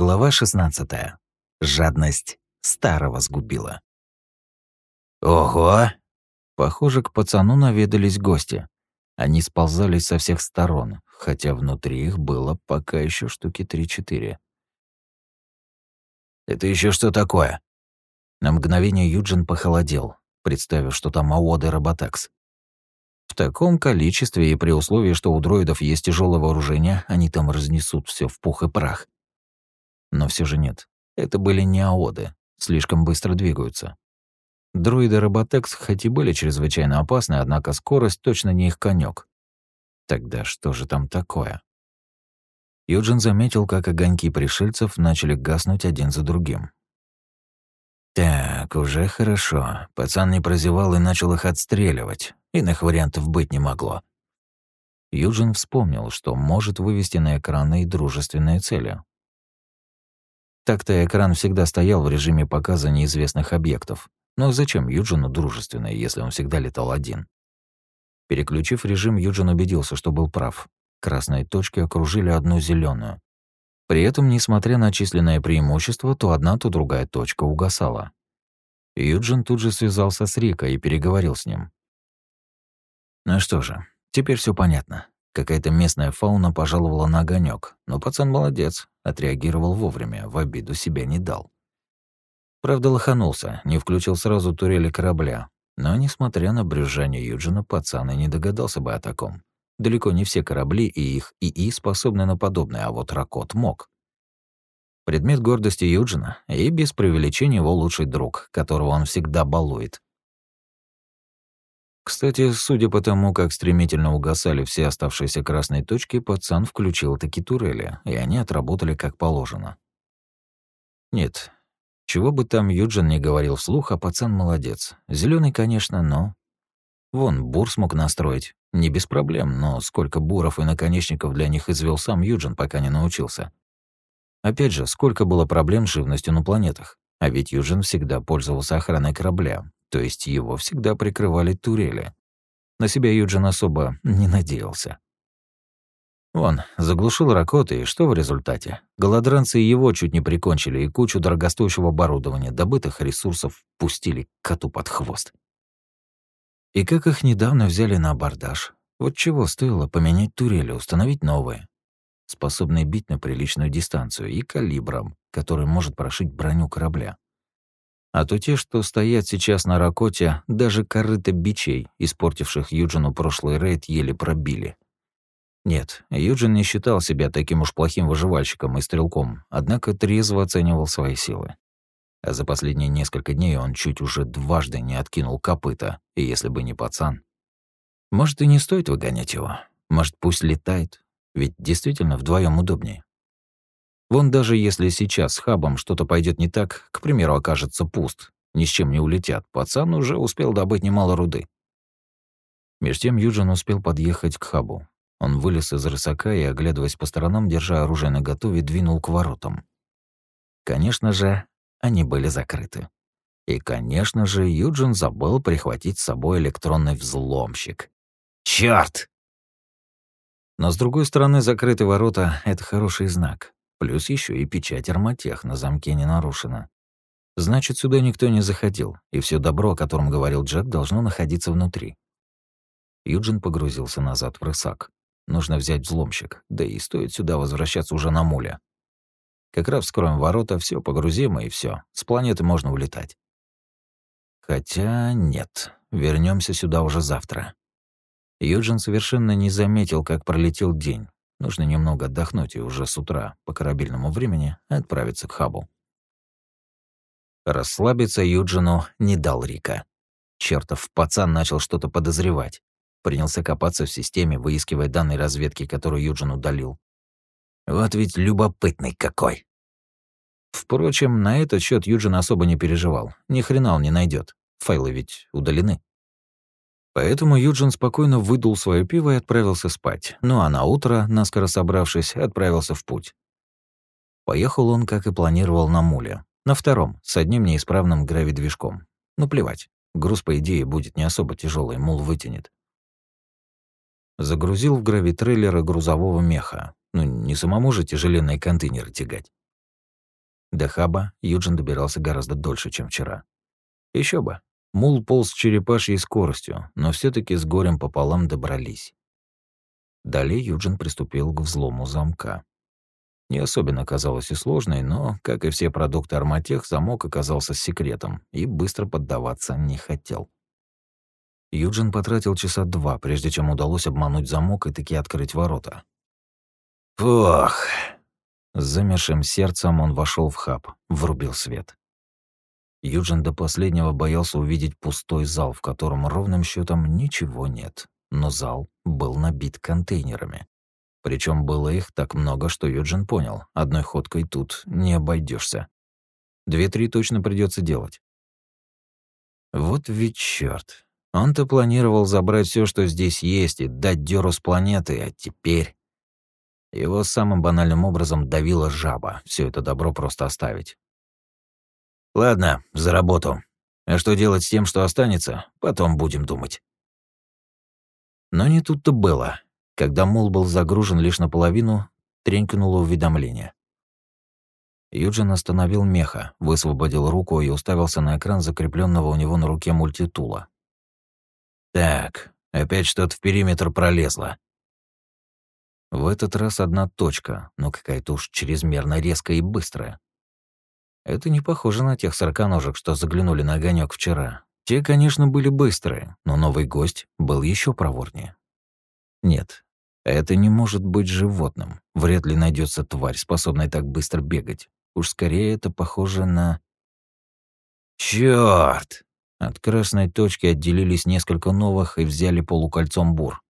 Глава 16. Жадность старого сгубила. Ого! Похоже, к пацану наведались гости. Они сползались со всех сторон, хотя внутри их было пока еще штуки 3-4. Это еще что такое? На мгновение Юджин похолодел, представив, что там Аоды Роботакс. В таком количестве и при условии, что у дроидов есть тяжелое вооружение, они там разнесут все в пух и прах. Но все же нет. Это были не аоды, слишком быстро двигаются. Дроиды Роботекс хоть и были чрезвычайно опасны, однако скорость точно не их конек. Тогда что же там такое? Юджин заметил, как огоньки пришельцев начали гаснуть один за другим. Так, уже хорошо. Пацан не прозевал и начал их отстреливать. Иных вариантов быть не могло. Юджин вспомнил, что может вывести на экраны и дружественные цели. Так-то экран всегда стоял в режиме показа неизвестных объектов. Но зачем Юджину дружественное, если он всегда летал один? Переключив режим, Юджин убедился, что был прав. Красные точки окружили одну зеленую. При этом, несмотря на численное преимущество, то одна, то другая точка угасала. Юджин тут же связался с Рика и переговорил с ним. Ну что же, теперь все понятно. Какая-то местная фауна пожаловала на огонек, но пацан молодец, отреагировал вовремя, в обиду себя не дал. Правда, лоханулся, не включил сразу турели корабля, но, несмотря на брюзжание Юджина, пацан и не догадался бы о таком. Далеко не все корабли и их ИИ способны на подобное, а вот Ракот мог. Предмет гордости Юджина и без преувеличения его лучший друг, которого он всегда балует. Кстати, судя по тому, как стремительно угасали все оставшиеся красные точки, пацан включил таки турели, и они отработали как положено. Нет, чего бы там Юджин не говорил вслух, а пацан молодец. Зеленый, конечно, но... Вон, бур смог настроить. Не без проблем, но сколько буров и наконечников для них извел сам Юджин, пока не научился. Опять же, сколько было проблем с живностью на планетах. А ведь Юджин всегда пользовался охраной корабля, то есть его всегда прикрывали турели. На себя Юджин особо не надеялся. Он заглушил Ракоты, и что в результате? Голодранцы его чуть не прикончили и кучу дорогостоящего оборудования, добытых ресурсов, пустили коту под хвост. И как их недавно взяли на абордаж. Вот чего стоило поменять турели, установить новые, способные бить на приличную дистанцию, и калибром, который может прошить броню корабля. А то те, что стоят сейчас на Ракоте, даже корыто бичей, испортивших Юджину прошлый рейд, еле пробили. Нет, Юджин не считал себя таким уж плохим выживальщиком и стрелком, однако трезво оценивал свои силы. А за последние несколько дней он чуть уже дважды не откинул копыта, и если бы не пацан. Может, и не стоит выгонять его. Может, пусть летает, ведь действительно вдвоем удобнее. Вон даже если сейчас с хабом что-то пойдет не так, к примеру, окажется пуст, ни с чем не улетят, пацан уже успел добыть немало руды. Меж тем Юджин успел подъехать к хабу. Он вылез из рысака и, оглядываясь по сторонам, держа оружие наготове, двинул к воротам. Конечно же, они были закрыты. И, конечно же, Юджин забыл прихватить с собой электронный взломщик. Чёрт! Но, с другой стороны, закрытые ворота — это хороший знак. Плюс еще и печать арматех на замке не нарушена. Значит, сюда никто не заходил, и все добро, о котором говорил Джек, должно находиться внутри. Юджин погрузился назад в рысак. Нужно взять взломщик, да и стоит сюда возвращаться уже на муле. Как раз вскроем ворота, все погрузим, и все. С планеты можно улетать. Хотя нет, вернемся сюда уже завтра. Юджин совершенно не заметил, как пролетел день. Нужно немного отдохнуть и уже с утра, по корабельному времени, отправиться к хабу. Расслабиться Юджину не дал Рика. Чертов пацан начал что-то подозревать. Принялся копаться в системе, выискивая данные разведки, которую Юджин удалил. Вот ведь любопытный какой. Впрочем, на этот счет Юджин особо не переживал. Ни хрена он не найдет. Файлы ведь удалены. Поэтому Юджин спокойно выдул свое пиво и отправился спать. Ну а на утро, наскоро собравшись, отправился в путь. Поехал он, как и планировал, на муле. На втором, с одним неисправным гравидвижком. Ну плевать. Груз, по идее, будет не особо тяжелый, мул вытянет. Загрузил в гравитрейлеры грузового меха. Ну, не самому же тяжеленные контейнеры тягать. До хаба Юджин добирался гораздо дольше, чем вчера. Еще бы. Мул полз черепашьей скоростью, но все таки с горем пополам добрались. Далее Юджин приступил к взлому замка. Не особенно казалось и сложной, но, как и все продукты Арматех, замок оказался секретом и быстро поддаваться не хотел. Юджин потратил часа два, прежде чем удалось обмануть замок и таки открыть ворота. «Ох!» С замершим сердцем он вошел в хаб, врубил свет. Юджин до последнего боялся увидеть пустой зал, в котором ровным счетом ничего нет. Но зал был набит контейнерами. Причем было их так много, что Юджин понял, одной ходкой тут не обойдешься. Две-три точно придется делать. Вот ведь черт. Он-то планировал забрать все, что здесь есть, и дать дёру с планеты, а теперь... Его самым банальным образом давила жаба, все это добро просто оставить. Ладно, за работу. А что делать с тем, что останется, потом будем думать. Но не тут-то было. Когда мул был загружен лишь наполовину, тренькнуло уведомление. Юджин остановил меха, высвободил руку и уставился на экран закрепленного у него на руке мультитула. Так, опять что-то в периметр пролезло. В этот раз одна точка, но какая-то уж чрезмерно резкая и быстрая. Это не похоже на тех сороконожек, что заглянули на огонек вчера. Те, конечно, были быстрые, но новый гость был еще проворнее. Нет, это не может быть животным. Вряд ли найдется тварь, способная так быстро бегать. Уж скорее это похоже на... Чёрт! От красной точки отделились несколько новых и взяли полукольцом бур.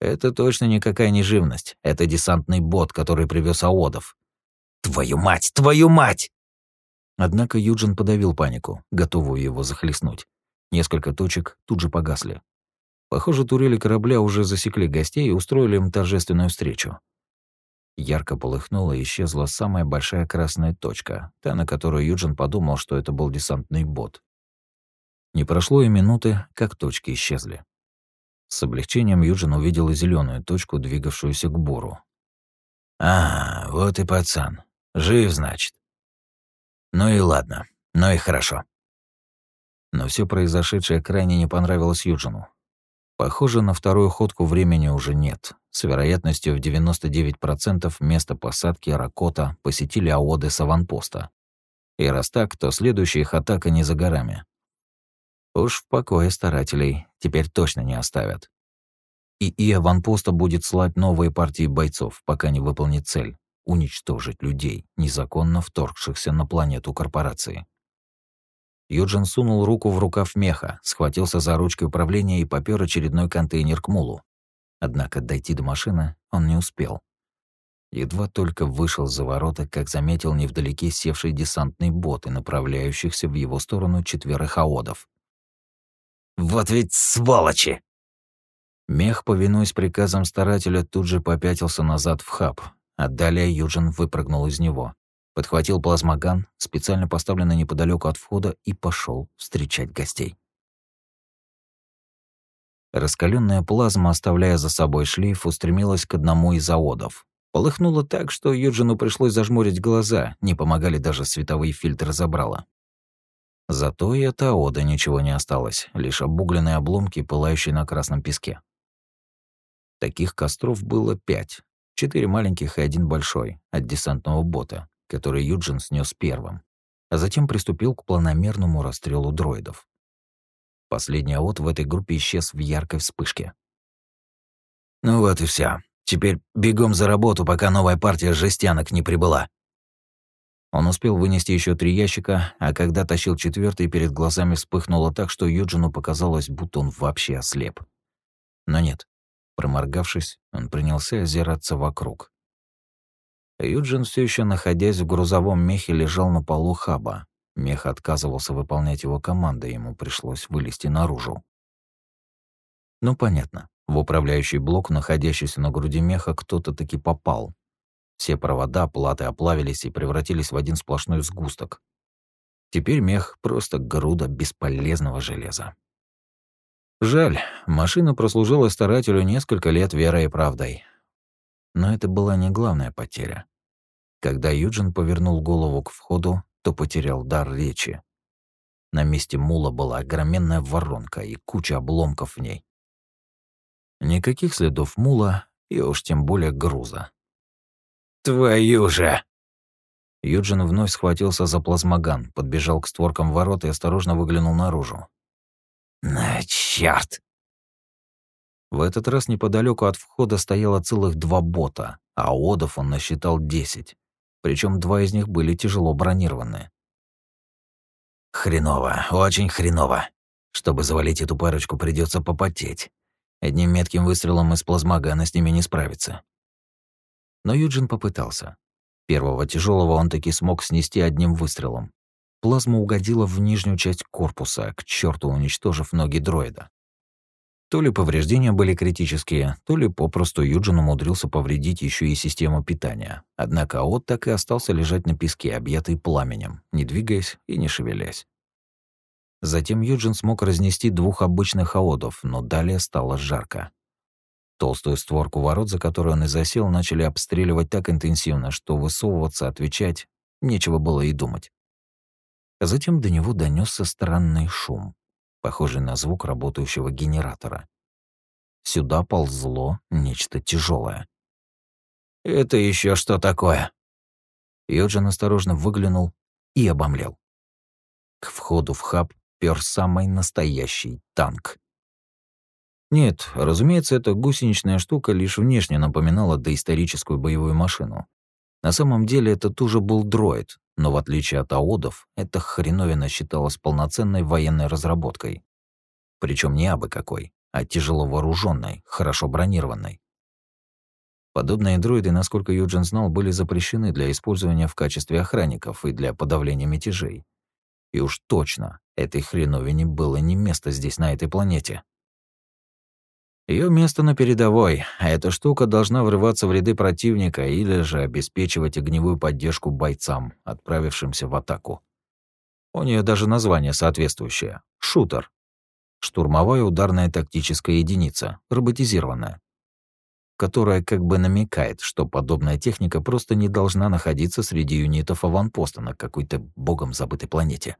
Это точно никакая не живность. Это десантный бот, который привез аодов. Твою мать, твою мать! Однако Юджин подавил панику, готовую его захлестнуть. Несколько точек тут же погасли. Похоже, турели корабля уже засекли гостей и устроили им торжественную встречу. Ярко полыхнула и исчезла самая большая красная точка, та, на которую Юджин подумал, что это был десантный бот. Не прошло и минуты, как точки исчезли. С облегчением Юджин увидел и зеленую точку, двигавшуюся к Бору. «А, вот и пацан. Жив, значит. Ну и ладно, ну и хорошо». Но все произошедшее крайне не понравилось Юджину. Похоже, на вторую ходку времени уже нет. С вероятностью в 99% место посадки Ракота посетили аоды с аванпоста. И раз так, то следующая их атака не за горами. Уж в покое старателей теперь точно не оставят. И и аванпоста будет слать новые партии бойцов, пока не выполнит цель — уничтожить людей, незаконно вторгшихся на планету корпорации. Юджин сунул руку в рукав меха, схватился за ручки управления и попёр очередной контейнер к мулу. Однако дойти до машины он не успел. Едва только вышел за ворота, как заметил невдалеке севший десантный бот и направляющихся в его сторону четверых аодов. Вот ведь сволочи!» Мех, повинуясь приказам старателя, тут же попятился назад в хаб, а далее Юджин выпрыгнул из него, подхватил плазмоган, специально поставленный неподалеку от входа, и пошел встречать гостей. Раскаленная плазма, оставляя за собой шлейф, устремилась к одному из заводов. Полыхнуло так, что Юджину пришлось зажмурить глаза, не помогали даже световые фильтры забрала. Зато и от Аода ничего не осталось, лишь обугленные обломки, пылающие на красном песке. Таких костров было пять. Четыре маленьких и один большой, от десантного бота, который Юджин снес первым, а затем приступил к планомерному расстрелу дроидов. Последний АОД в этой группе исчез в яркой вспышке. «Ну вот и вся. Теперь бегом за работу, пока новая партия жестянок не прибыла», он успел вынести еще три ящика, а когда тащил четвертый, перед глазами вспыхнуло так, что Юджину показалось, будто он вообще ослеп. Но нет. Проморгавшись, он принялся озираться вокруг. Юджин, все еще находясь в грузовом мехе, лежал на полу хаба. Мех отказывался выполнять его команды, ему пришлось вылезти наружу. Ну, понятно. В управляющий блок, находящийся на груди меха, кто-то таки попал, все провода, платы оплавились и превратились в один сплошной сгусток. Теперь мех — просто груда бесполезного железа. Жаль, машина прослужила старателю несколько лет верой и правдой. Но это была не главная потеря. Когда Юджин повернул голову к входу, то потерял дар речи. На месте мула была огроменная воронка и куча обломков в ней. Никаких следов мула и уж тем более груза. «Твою же!» Юджин вновь схватился за плазмоган, подбежал к створкам ворот и осторожно выглянул наружу. «На чёрт!» В этот раз неподалеку от входа стояло целых два бота, а одов он насчитал десять причем два из них были тяжело бронированы. «Хреново, очень хреново. Чтобы завалить эту парочку, придется попотеть. Одним метким выстрелом из плазмогана с ними не справиться». Но Юджин попытался. Первого тяжелого он таки смог снести одним выстрелом. Плазма угодила в нижнюю часть корпуса, к черту уничтожив ноги дроида. То ли повреждения были критические, то ли попросту Юджин умудрился повредить еще и систему питания. Однако От так и остался лежать на песке, объятый пламенем, не двигаясь и не шевелясь. Затем Юджин смог разнести двух обычных аодов, но далее стало жарко. Толстую створку ворот, за которой он и засел, начали обстреливать так интенсивно, что высовываться, отвечать, нечего было и думать. Затем до него донесся странный шум похожий на звук работающего генератора. Сюда ползло нечто тяжелое. «Это еще что такое?» Йоджин осторожно выглянул и обомлел. К входу в хаб пёр самый настоящий танк. Нет, разумеется, эта гусеничная штука лишь внешне напоминала доисторическую боевую машину. На самом деле это тоже был дроид, но в отличие от аодов, эта хреновина считалась полноценной военной разработкой. Причем не абы какой, а тяжело вооруженной, хорошо бронированной. Подобные дроиды, насколько Юджин знал, были запрещены для использования в качестве охранников и для подавления мятежей. И уж точно, этой хреновине было не место здесь, на этой планете. Ее место на передовой, а эта штука должна врываться в ряды противника или же обеспечивать огневую поддержку бойцам, отправившимся в атаку. У нее даже название соответствующее — «Шутер». Штурмовая ударная тактическая единица, роботизированная, которая как бы намекает, что подобная техника просто не должна находиться среди юнитов аванпоста на какой-то богом забытой планете.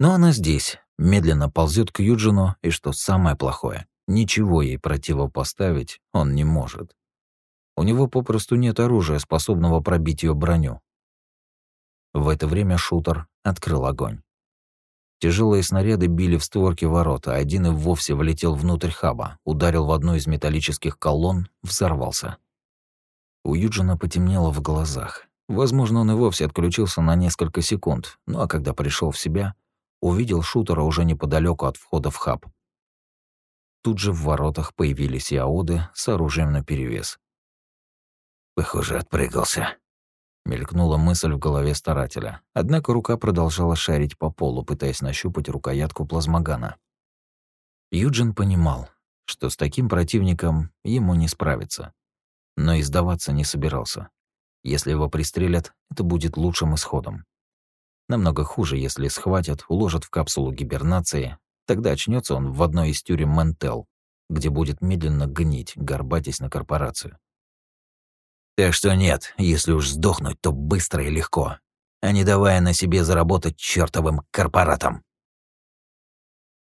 Но она здесь, медленно ползет к Юджину, и что самое плохое, Ничего ей противопоставить он не может. У него попросту нет оружия, способного пробить ее броню. В это время шутер открыл огонь. Тяжелые снаряды били в створки ворот, а один и вовсе влетел внутрь хаба, ударил в одну из металлических колонн, взорвался. У Юджина потемнело в глазах. Возможно, он и вовсе отключился на несколько секунд, ну а когда пришел в себя, увидел шутера уже неподалеку от входа в хаб. Тут же в воротах появились ауды с оружием наперевес. «Похоже, отпрыгался», — мелькнула мысль в голове старателя. Однако рука продолжала шарить по полу, пытаясь нащупать рукоятку плазмогана. Юджин понимал, что с таким противником ему не справиться. Но и сдаваться не собирался. Если его пристрелят, это будет лучшим исходом. Намного хуже, если схватят, уложат в капсулу гибернации, Тогда очнется он в одной из тюрем Ментел, где будет медленно гнить, горбатясь на корпорацию. Так что нет, если уж сдохнуть, то быстро и легко, а не давая на себе заработать чертовым корпоратом.